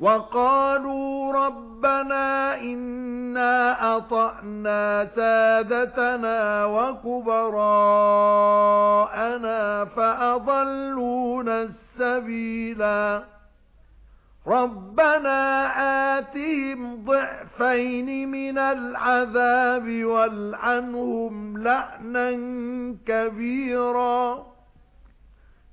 وَقَالُوا رَبَّنَا إِنَّا أَطَعْنَا سَادَتَنَا وَكُبَرَاءَنَا فَأَضَلُّونَا السَّبِيلَا. رَبَّنَا آتِهِمْ ضِعْفَيْنِ مِنَ الْعَذَابِ وَالْعَنْهُمْ لَعْنًا كَبِيرًا.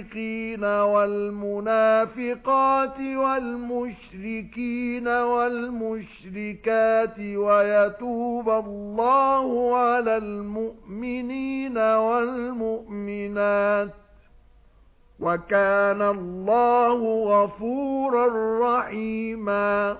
الْمُنَافِقِينَ وَالْمُنَافِقَاتِ وَالْمُشْرِكِينَ وَالْمُشْرِكَاتِ وَيَتُوبَ اللَّهُ عَلَى الْمُؤْمِنِينَ وَالْمُؤْمِنَاتِ وَكَانَ اللَّهُ غَفُورًا رَّحِيمًا